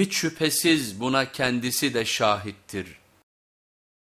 Hiç şüphesiz buna kendisi de şahittir.